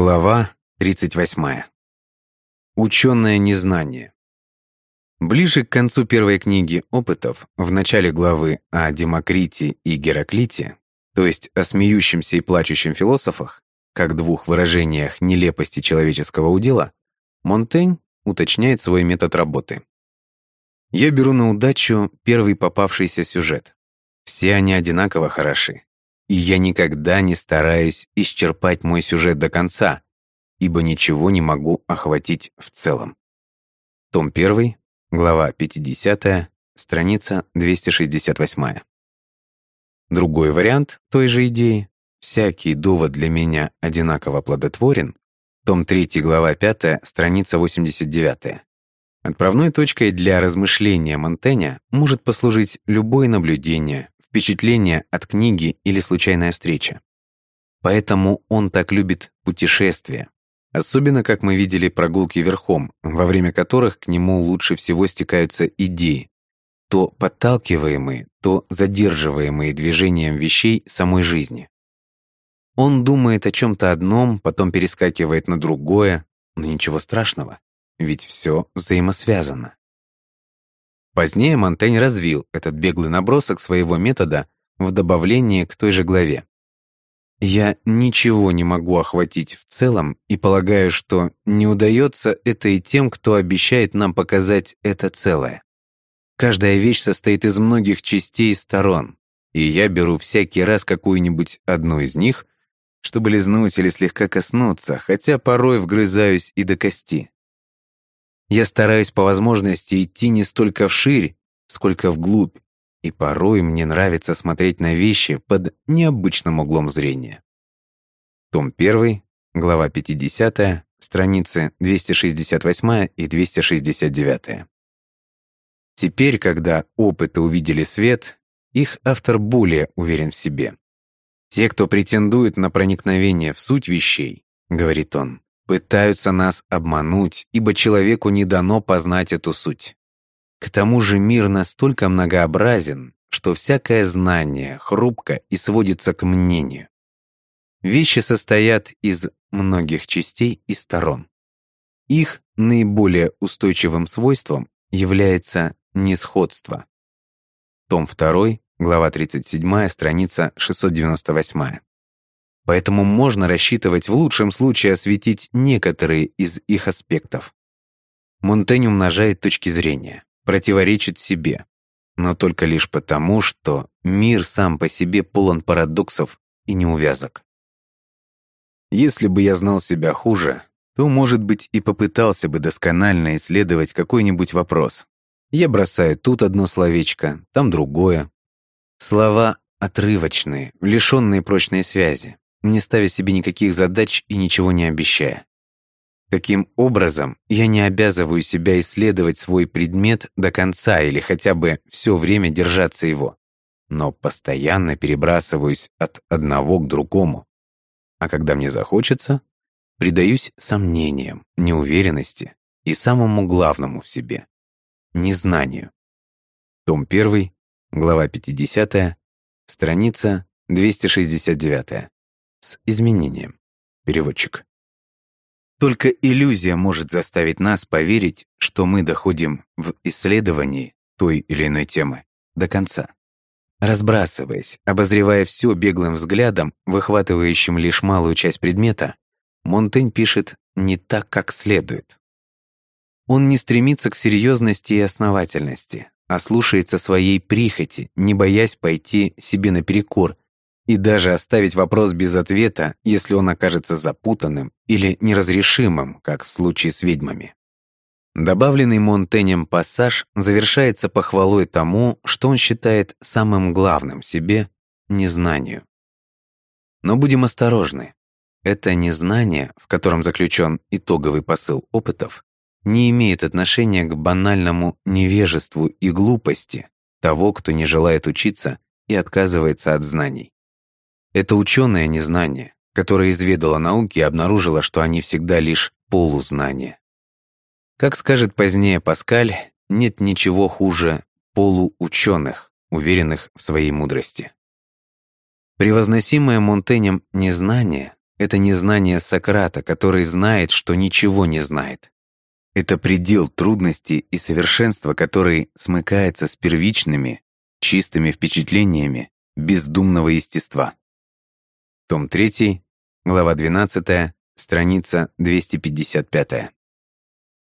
Глава 38. Ученое незнание. Ближе к концу первой книги опытов, в начале главы о Демокрите и Гераклите, то есть о смеющемся и плачущем философах, как двух выражениях нелепости человеческого удела, Монтень уточняет свой метод работы. Я беру на удачу первый попавшийся сюжет. Все они одинаково хороши и я никогда не стараюсь исчерпать мой сюжет до конца, ибо ничего не могу охватить в целом. Том 1, глава 50, страница 268. Другой вариант той же идеи «Всякий довод для меня одинаково плодотворен» том 3, глава 5, страница 89. Отправной точкой для размышления Монтэня может послужить любое наблюдение, впечатление от книги или случайная встреча. Поэтому он так любит путешествия. Особенно, как мы видели, прогулки верхом, во время которых к нему лучше всего стекаются идеи, то подталкиваемые, то задерживаемые движением вещей самой жизни. Он думает о чем-то одном, потом перескакивает на другое, но ничего страшного, ведь все взаимосвязано. Позднее Монтень развил этот беглый набросок своего метода в добавлении к той же главе. Я ничего не могу охватить в целом и полагаю, что не удается это и тем, кто обещает нам показать это целое. Каждая вещь состоит из многих частей и сторон, и я беру всякий раз какую-нибудь одну из них, чтобы лизнуть или слегка коснуться, хотя порой вгрызаюсь и до кости. Я стараюсь по возможности идти не столько вширь, сколько вглубь, и порой мне нравится смотреть на вещи под необычным углом зрения. Том 1, глава 50, страницы 268 и 269. Теперь, когда опыты увидели свет, их автор более уверен в себе. «Те, кто претендует на проникновение в суть вещей, — говорит он, пытаются нас обмануть, ибо человеку не дано познать эту суть. К тому же мир настолько многообразен, что всякое знание хрупко и сводится к мнению. Вещи состоят из многих частей и сторон. Их наиболее устойчивым свойством является несходство. Том 2, глава 37, страница 698. Поэтому можно рассчитывать в лучшем случае осветить некоторые из их аспектов. Монтень умножает точки зрения, противоречит себе, но только лишь потому, что мир сам по себе полон парадоксов и неувязок. Если бы я знал себя хуже, то, может быть, и попытался бы досконально исследовать какой-нибудь вопрос. Я бросаю тут одно словечко, там другое. Слова отрывочные, лишенные прочной связи не ставя себе никаких задач и ничего не обещая. Таким образом, я не обязываю себя исследовать свой предмет до конца или хотя бы все время держаться его, но постоянно перебрасываюсь от одного к другому. А когда мне захочется, предаюсь сомнениям, неуверенности и самому главному в себе — незнанию. Том 1, глава 50, страница 269 с изменением. Переводчик. Только иллюзия может заставить нас поверить, что мы доходим в исследовании той или иной темы до конца. Разбрасываясь, обозревая все беглым взглядом, выхватывающим лишь малую часть предмета, Монтень пишет не так, как следует. Он не стремится к серьезности и основательности, а слушается своей прихоти, не боясь пойти себе наперекор и даже оставить вопрос без ответа, если он окажется запутанным или неразрешимым, как в случае с ведьмами. Добавленный Монтенем пассаж завершается похвалой тому, что он считает самым главным себе – незнанию. Но будем осторожны. Это незнание, в котором заключен итоговый посыл опытов, не имеет отношения к банальному невежеству и глупости того, кто не желает учиться и отказывается от знаний. Это ученое незнание, которое изведало науки и обнаружило, что они всегда лишь полузнания. Как скажет позднее Паскаль, нет ничего хуже полуученых, уверенных в своей мудрости. Превозносимое Монтенем незнание это незнание Сократа, который знает, что ничего не знает. Это предел трудности и совершенства, который смыкается с первичными, чистыми впечатлениями бездумного естества. Том 3, глава 12, страница 255.